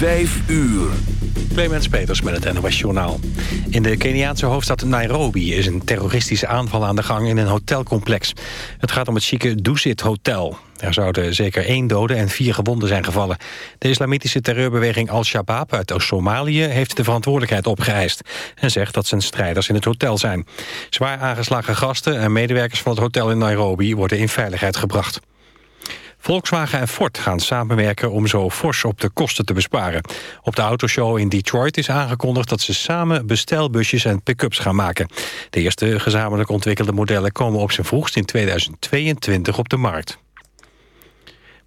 Vijf uur. Clemens Peters met het NOS Journaal. In de Keniaanse hoofdstad Nairobi is een terroristische aanval aan de gang in een hotelcomplex. Het gaat om het chique Dusit Hotel. Er zouden zeker één dode en vier gewonden zijn gevallen. De islamitische terreurbeweging Al-Shabaab uit Somalië heeft de verantwoordelijkheid opgeëist... en zegt dat zijn strijders in het hotel zijn. Zwaar aangeslagen gasten en medewerkers van het hotel in Nairobi worden in veiligheid gebracht. Volkswagen en Ford gaan samenwerken om zo fors op de kosten te besparen. Op de autoshow in Detroit is aangekondigd dat ze samen bestelbusjes en pick-ups gaan maken. De eerste gezamenlijk ontwikkelde modellen komen op zijn vroegst in 2022 op de markt.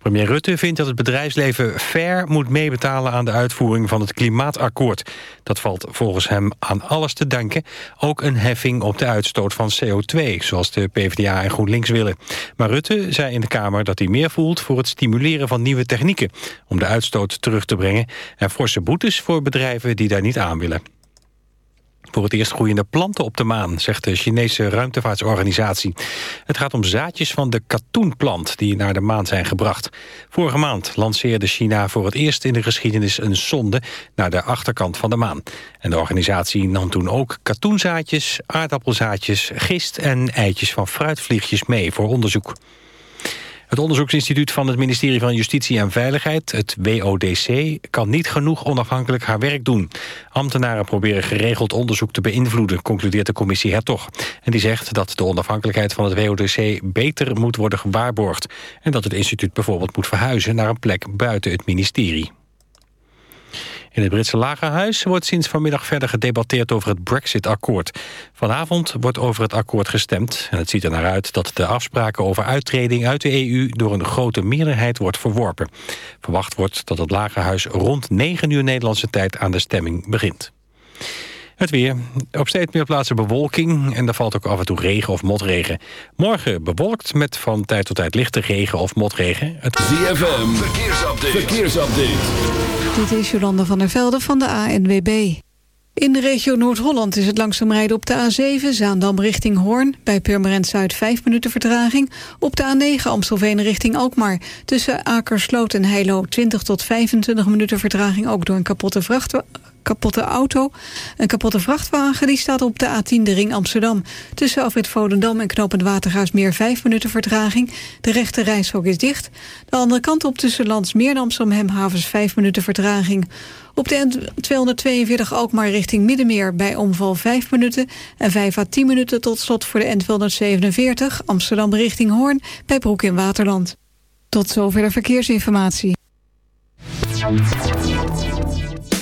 Premier Rutte vindt dat het bedrijfsleven fair moet meebetalen aan de uitvoering van het klimaatakkoord. Dat valt volgens hem aan alles te danken, ook een heffing op de uitstoot van CO2, zoals de PvdA en GroenLinks willen. Maar Rutte zei in de Kamer dat hij meer voelt voor het stimuleren van nieuwe technieken, om de uitstoot terug te brengen en forse boetes voor bedrijven die daar niet aan willen. Voor het eerst groeiende planten op de maan, zegt de Chinese ruimtevaartsorganisatie. Het gaat om zaadjes van de katoenplant die naar de maan zijn gebracht. Vorige maand lanceerde China voor het eerst in de geschiedenis een sonde naar de achterkant van de maan. En de organisatie nam toen ook katoenzaadjes, aardappelzaadjes, gist en eitjes van fruitvliegjes mee voor onderzoek. Het onderzoeksinstituut van het ministerie van Justitie en Veiligheid, het WODC, kan niet genoeg onafhankelijk haar werk doen. Ambtenaren proberen geregeld onderzoek te beïnvloeden, concludeert de commissie Hertog. En die zegt dat de onafhankelijkheid van het WODC beter moet worden gewaarborgd. En dat het instituut bijvoorbeeld moet verhuizen naar een plek buiten het ministerie. In het Britse Lagerhuis wordt sinds vanmiddag verder gedebatteerd over het Brexit-akkoord. Vanavond wordt over het akkoord gestemd en het ziet er naar uit dat de afspraken over uittreding uit de EU door een grote meerderheid wordt verworpen. Verwacht wordt dat het Lagerhuis rond 9 uur Nederlandse tijd aan de stemming begint. Het weer. Op steeds meer plaatsen bewolking en er valt ook af en toe regen of motregen. Morgen bewolkt met van tijd tot tijd lichte regen of motregen. Het... ZFM, verkeersupdate. verkeersupdate. Dit is Jolanda van der Velde van de ANWB. In de regio Noord-Holland is het langzaam rijden op de A7... Zaandam richting Hoorn, bij Purmerend Zuid 5 minuten vertraging. Op de A9 Amstelveen richting Alkmaar. Tussen Akersloot en Heilo 20 tot 25 minuten vertraging... ook door een kapotte vrachtwagen kapotte auto. Een kapotte vrachtwagen die staat op de A10 de ring Amsterdam. Tussen Afrit Volendam en Knopend Watergaasmeer 5 minuten vertraging. De rechte reishok is dicht. De andere kant op tussen Landsmeer en Amsterdam Havens 5 minuten vertraging. Op de N242 Alkmaar richting Middenmeer bij omval 5 minuten... en 5 à 10 minuten tot slot voor de N247 Amsterdam richting Hoorn... bij Broek in Waterland. Tot zover de verkeersinformatie.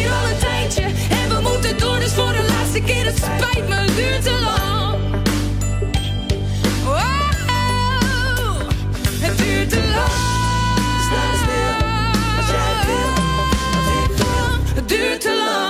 hier al een tijdje. En we moeten door, dus voor de laatste keer. Het spijt me, het duurt te lang. Het duurt te lang. Sta stil, als jij wil. Wat ik wil. Het duurt te lang.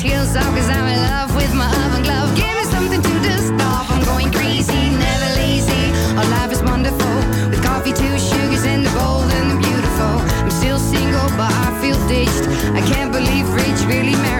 heels off cause I'm in love with my oven glove. Give me something to dust. I'm going crazy, never lazy. Our life is wonderful. With coffee, two sugars, and the bold and the beautiful. I'm still single, but I feel ditched. I can't believe Rich really married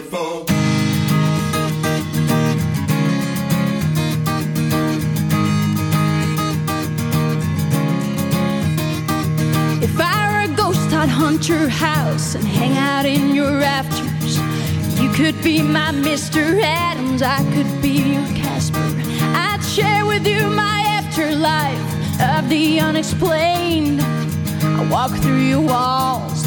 beautiful. If I were a ghost, I'd hunt your house and hang out in your rafters. You could be my Mr. Adams, I could be your Casper. I'd share with you my afterlife of the unexplained. I walk through your walls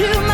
you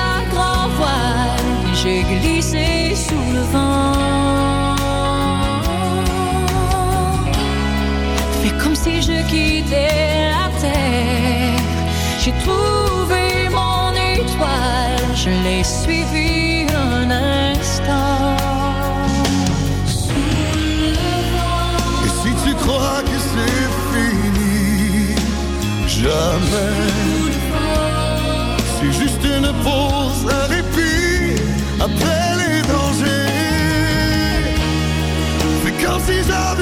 la grand voile, j'ai glissé sous le vent. Fais comme si je quittais la terre, j'ai trouvé mon étoile, je l'ai suivi un instant. Et si tu crois que c'est fini, jamais pause, un répit après les dangers. C'est comme si j'avais